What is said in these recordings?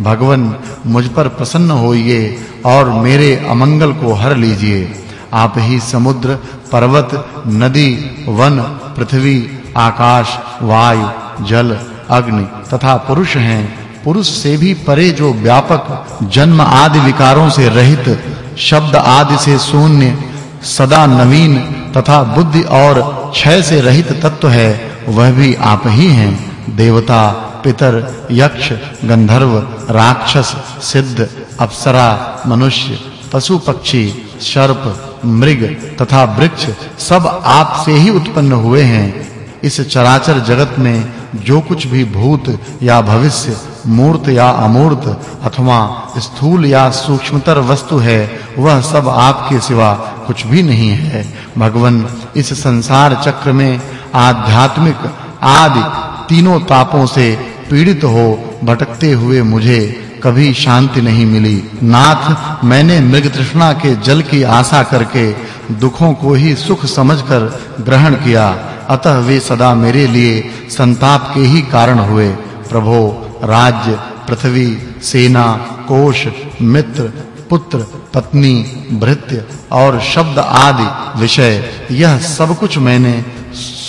भगवन मुझ पर प्रसन्न होइए और मेरे अमंगल को हर लीजिए। आप ही समुद्र, पर्वत, नदी, वन, पृथ्वी, आकाश, वायु, जल, अग्नि तथा पुरुष हैं। पुरुष से भी परे जो व्यापक जन्म आदि विकारों से रहित, शब्द आदि से शून्य, सदा नवीन तथा बुद्धि और क्षय से रहित तत्व है, वह भी आप ही हैं। देवता पितर यक्ष, गंधर्व, राक्षस, सिद्ध, अप्सरा, मनुष्य, पशु पक्षी, सर्प, मृग तथा वृक्ष सब आप से ही उत्पन्न हुए हैं। इस चराचर जगत में जो कुछ भी भूत या भविष्य, मूर्त या अमूर्त, अथवा स्थूल या सूक्ष्मतर वस्तु है, वह सब आपके सिवा कुछ भी नहीं है। भगवन, इस संसार चक्र में आध्यात्मिक आदि तीनों तापों से पीड़ित हो, भटकते हुए मुझे कभी शांति नहीं मिली। नाथ, मैंने मृग तृष्णा के जल की आशा करके दुखों को ही सुख समझकर ग्रहण किया। अतः वे सदा मेरे लिए संताप के ही कारण हुए। प्रभो, राज्य, पृथ्वी, सेना कोश मित्र, पुत्र, पत्नी, भृत्य और शब्द आदि विषय, यह सब कुछ मैंने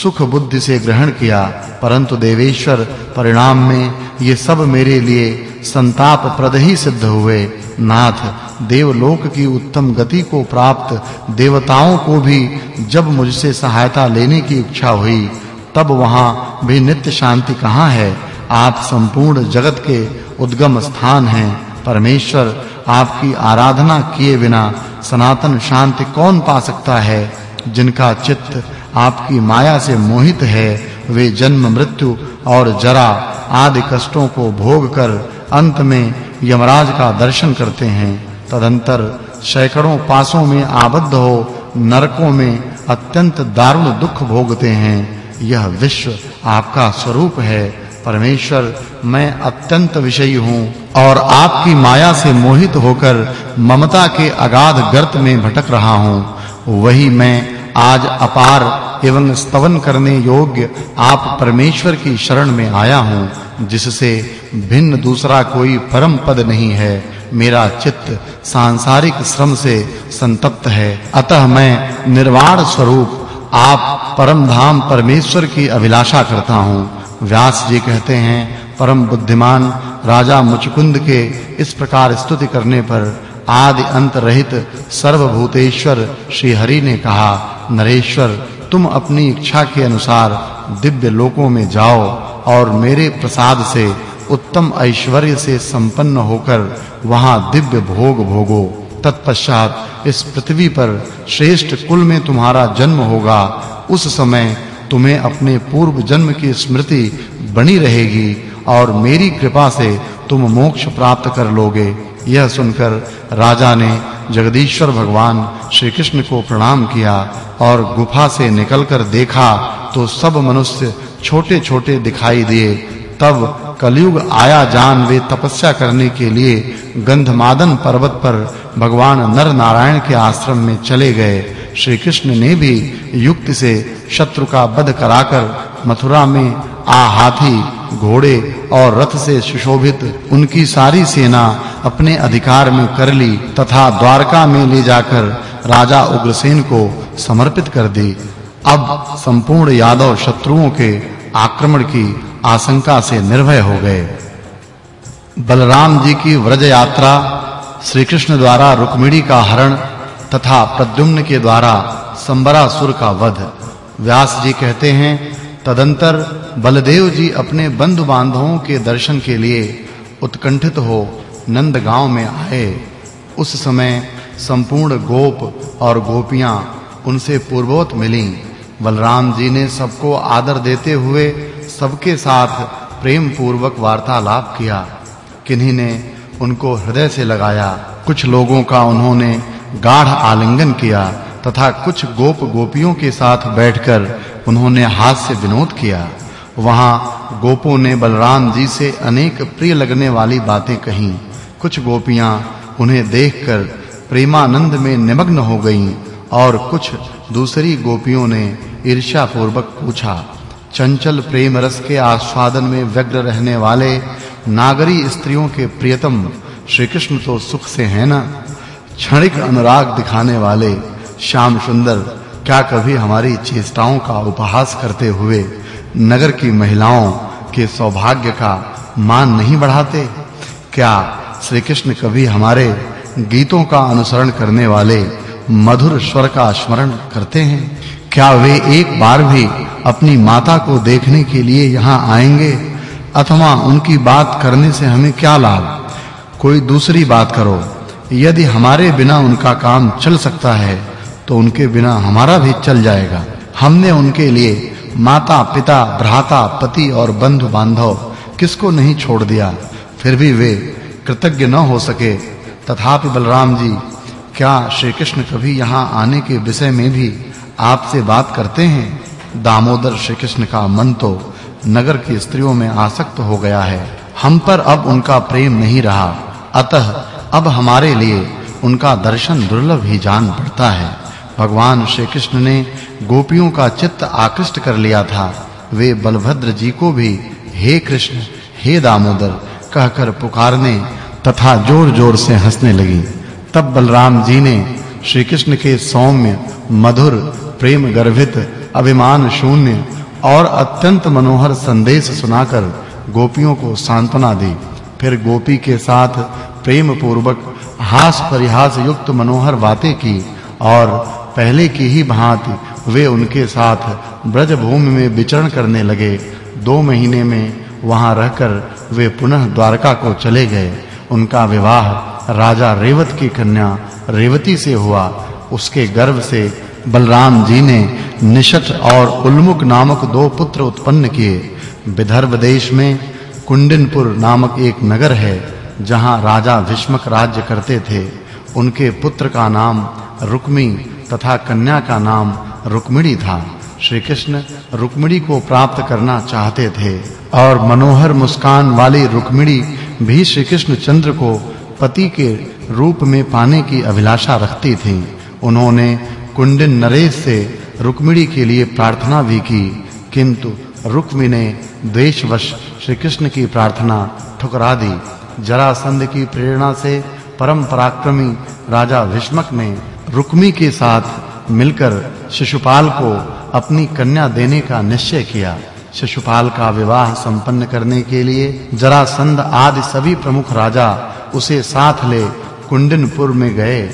सुख बुद्धि से ग्रहण किया, परंतु देवेश्वर परिणाम में ये सब मेरे लिए संताप प्रद ही सिद्ध हुए। नाथ, देवलोक की उत्तम गति को प्राप्त देवताओं को भी जब मुझसे सहायता लेने की इच्छा हुई, तब वहाँ भी नित्य शांति कहाँ है? आप संपूर्ण जगत के उद्गम स्थान हैं। परमेश्वर, आपकी आराधना किए बिना सनातन शांति कौन पा सकता है? जिनका चित्त आपकी माया से मोहित है, वे जन्म मृत्यु और जरा आदि कष्टों को भोग कर अंत में यमराज का दर्शन करते हैं। तदंतर सैकड़ों पासों में आबद्ध हो, नरकों में अत्यंत दारुण दुख भोगते हैं। यह विश्व आपका स्वरूप है। परमेश्वर, मैं अत्यंत विषयी हूँ और आपकी माया से मोहित होकर ममता के अगाध गर्त में भटक रहा हूँ। वही मैं आज अपार एवं स्तवन करने योग्य आप परमेश्वर की शरण में आया हूँ, जिससे भिन्न दूसरा कोई परम पद नहीं है। मेरा चित्त सांसारिक श्रम से संतप्त है। अतः मैं निर्वाण स्वरूप आप परम धाम परमेश्वर की अभिलाषा करता हूँ। व्यास जी कहते हैं, परम बुद्धिमान राजा मुचकुंद के इस प्रकार स्तुति करने पर आदि अंत रहित सर्वभूतेश्वर श्री हरि ने कहा, नरेश्वर तुम अपनी इच्छा के अनुसार दिव्य लोकों में जाओ और मेरे प्रसाद से उत्तम ऐश्वर्य से संपन्न होकर वहाँ दिव्य भोग भोगो। तत्पश्चात इस पृथ्वी पर श्रेष्ठ कुल में तुम्हारा जन्म होगा। उस समय तुम्हें अपने पूर्व जन्म की स्मृति बनी रहेगी और मेरी कृपा से तुम मोक्ष प्राप्त कर लोगे। यह सुनकर राजा ने जगदीश्वर भगवान श्री कृष्ण को प्रणाम किया और गुफा से निकलकर देखा तो सब मनुष्य छोटे-छोटे दिखाई दिए। तब कलयुग आया जान वे तपस्या करने के लिए गंधमादन पर्वत पर भगवान नर नारायण के आश्रम में चले गए। श्री कृष्ण ने भी युक्ति से शत्रु का वध कराकर मथुरा में आ हाथी, घोड़े और रथ से सुशोभित उनकी सारी सेना अपने अधिकार में कर ली तथा द्वारका में ले जाकर राजा उग्रसेन को समर्पित कर दी। अब संपूर्ण यादव शत्रुओं के आक्रमण की आशंका से निर्भय हो गए। बलराम जी की व्रज यात्रा श्री कृष्ण द्वारा रुक्मिणी का हरण तथा प्रद्युम्न के द्वारा संबरासुर का वध। व्यास जी कहते हैं, तदंतर बलदेव जी अपने बंधु बांधवों के दर्शन के लिए उत्कंठित हो नंद गाँव में आए। उस समय संपूर्ण गोप और गोपियाँ उनसे पूर्ववत मिलीं। बलराम जी ने सबको आदर देते हुए सबके साथ प्रेम पूर्वक वार्तालाप किया। किन्हीं ने उनको हृदय से लगाया। कुछ लोगों का उन्होंने गाढ़ आलिंगन किया तथा कुछ गोप गोपियों के साथ बैठकर उन्होंने हाथ से विनोद किया। वहाँ गोपों ने बलराम जी से अनेक प्रिय लगने वाली बातें कहीं। कुछ गोपियाँ उन्हें देखकर प्रेमानंद में निमग्न हो गईं और कुछ दूसरी गोपियों ने ईर्ष्या पूर्वक पूछा, चंचल प्रेम रस के आस्वादन में व्यग्र रहने वाले नागरी स्त्रियों के प्रियतम श्री कृष्ण तो सुख से हैं ना? क्षणिक अनुराग दिखाने वाले श्याम सुंदर क्या कभी हमारी चेष्टाओं का उपहास करते हुए नगर की महिलाओं के सौभाग्य का मान नहीं बढ़ाते? क्या श्री कृष्ण कभी हमारे गीतों का अनुसरण करने वाले मधुर स्वर का स्मरण करते हैं। क्या वे एक बार भी अपनी माता को देखने के लिए यहाँ आएँगे? अथवा उनकी बात करने से हमें क्या लाभ? कोई दूसरी बात करो। यदि हमारे बिना उनका काम चल सकता है तो उनके बिना हमारा भी चल जाएगा। हमने उनके लिए माता, पिता, भ्राता, पति और बंधु बांधव किसको नहीं छोड़ दिया? फिर भी वे कृतज्ञ न हो सके। तथापि बलराम जी, क्या श्री कृष्ण कभी यहाँ आने के विषय में भी आपसे बात करते हैं? दामोदर श्री कृष्ण का मन तो नगर की स्त्रियों में आसक्त हो गया है। हम पर अब उनका प्रेम नहीं रहा। अतः अब हमारे लिए उनका दर्शन दुर्लभ ही जान पड़ता है। भगवान श्री कृष्ण ने गोपियों का चित्त आकृष्ट कर लिया था। वे बलभद्र जी को भी, हे कृष्ण, हे दामोदर कहकर पुकारने तथा जोर-जोर से हंसने लगी। तब बलराम जी ने श्री कृष्ण के सौम्य, मधुर प्रेम गर्भित अभिमान शून्य और अत्यंत मनोहर संदेश सुनाकर गोपियों को सांत्वना दी। फिर गोपी के साथ प्रेम पूर्वक हास परिहास युक्त मनोहर बातें की और पहले की ही भांति वे उनके साथ ब्रज भूमि में विचरण करने लगे। दो महीने में वहाँ रहकर वे पुनः द्वारका को चले गए। उनका विवाह राजा रेवत की कन्या रेवती से हुआ। उसके गर्भ से बलराम जी ने निशट और उल्मुक नामक दो पुत्र उत्पन्न किए। विदर्भ देश में कुंडिनपुर नामक एक नगर है, जहाँ राजा विष्मक राज्य करते थे। उनके पुत्र का नाम रुक्मी तथा कन्या का नाम रुक्मिणी था। श्री कृष्ण रुक्मिणी को प्राप्त करना चाहते थे और मनोहर मुस्कान वाली रुक्मिणी भी श्री कृष्ण चंद्र को पति के रूप में पाने की अभिलाषा रखती थी। उन्होंने कुंडिन नरेश से रुक्मिणी के लिए प्रार्थना भी की, किंतु रुक्मी ने द्वेषवश श्री कृष्ण की प्रार्थना ठुकरा दी। जरासंध की प्रेरणा से परम पराक्रमी राजा भीष्मक ने रुक्मी के साथ मिलकर शिशुपाल को अपनी कन्या देने का निश्चय किया। शिशुपाल का विवाह संपन्न करने के लिए जरासंध आदि सभी प्रमुख राजा उसे साथ ले कुंडिनपुर में गए।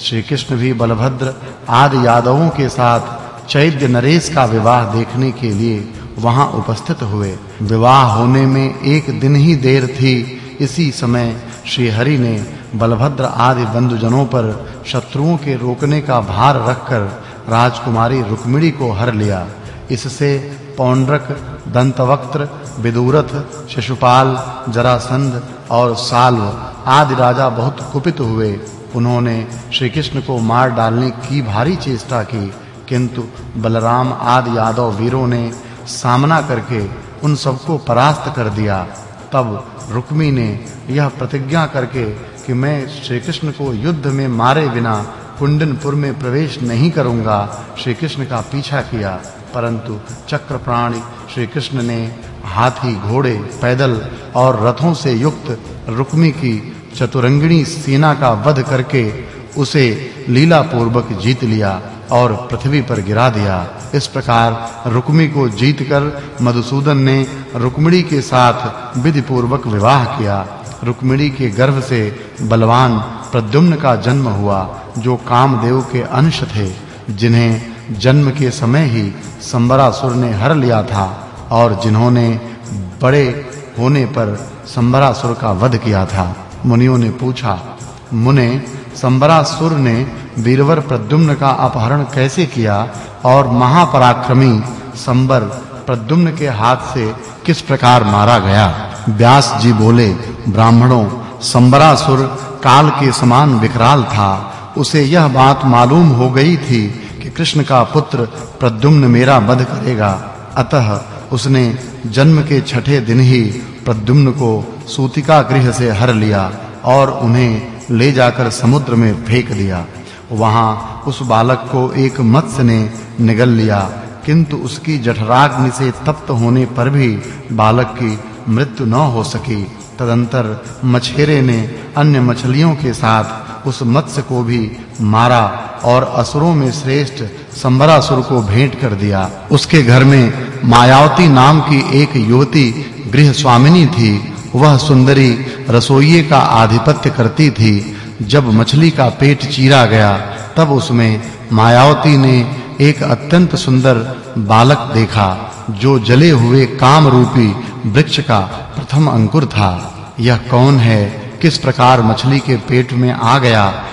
श्री कृष्ण भी बलभद्र आदि यादवों के साथ चैद्य नरेश का विवाह देखने के लिए वहाँ उपस्थित हुए। विवाह होने में एक दिन ही देर थी। इसी समय श्री हरि ने बलभद्र आदि बंधुजनों पर शत्रुओं के रोकने का भार रखकर राजकुमारी रुक्मिणी को हर लिया। इससे पौंड्रक, दंतवक्त्र, विदुरथ, शिशुपाल, जरासंध और साल्व आदि राजा बहुत कुपित हुए। उन्होंने श्री कृष्ण को मार डालने की भारी चेष्टा की, किंतु बलराम आदि यादव वीरों ने सामना करके उन सबको परास्त कर दिया। तब रुक्मी ने यह प्रतिज्ञा करके कि मैं श्री कृष्ण को युद्ध में मारे बिना कुंडनपुर में प्रवेश नहीं करूँगा श्री कृष्ण का पीछा किया, परंतु चक्रप्राणी श्री कृष्ण ने हाथी, घोड़े, पैदल और रथों से युक्त रुक्मी की चतुरंगिणी सेना का वध करके उसे लीला पूर्वक जीत लिया और पृथ्वी पर गिरा दिया। इस प्रकार रुक्मी को जीतकर मधुसूदन ने रुक्मिणी के साथ विधि पूर्वक विवाह किया। रुक्मिणी के गर्भ से बलवान प्रद्युम्न का जन्म हुआ, जो कामदेव के अंश थे, जिन्हें जन्म के समय ही संबरासुर ने हर लिया था, और जिन्होंने बड़े होने पर संबरासुर का वध किया था। मुनियों ने पूछा, मुने, संबरासुर ने वीरवर प्रद्युम्न का अपहरण कैसे किया, और महापराक्रमी संबर प्रद्युम्न के हाथ से किस प्रकार मारा गया? व्यास जी बोले, ब्राह्मणों संबरासुर काल के समान विकराल था। उसे यह बात मालूम हो गई थी कि कृष्ण का पुत्र प्रद्युम्न मेरा वध करेगा। अतः उसने जन्म के छठे दिन ही प्रद्युम्न को सूतिका गृह से हर लिया और उन्हें ले जाकर समुद्र में फेंक दिया। वहाँ उस बालक को एक मत्स्य ने निगल लिया, किंतु उसकी जठराग्नि से तप्त होने पर भी बालक की मृत्यु न हो सकी। तदंतर मछेरे ने अन्य मछलियों के साथ उस मत्स्य को भी मारा और असुरों में श्रेष्ठ संबरासुर को भेंट कर दिया। उसके घर में मायावती नाम की एक युवती गृह स्वामिनी थी। वह सुंदरी रसोइये का आधिपत्य करती थी। जब मछली का पेट चीरा गया, तब उसमें मायावती ने एक अत्यंत सुंदर बालक देखा। जो जले हुए काम रूपी वृक्ष का प्रथम अंकुर था, यह कौन है? किस प्रकार मछली के पेट में आ गया?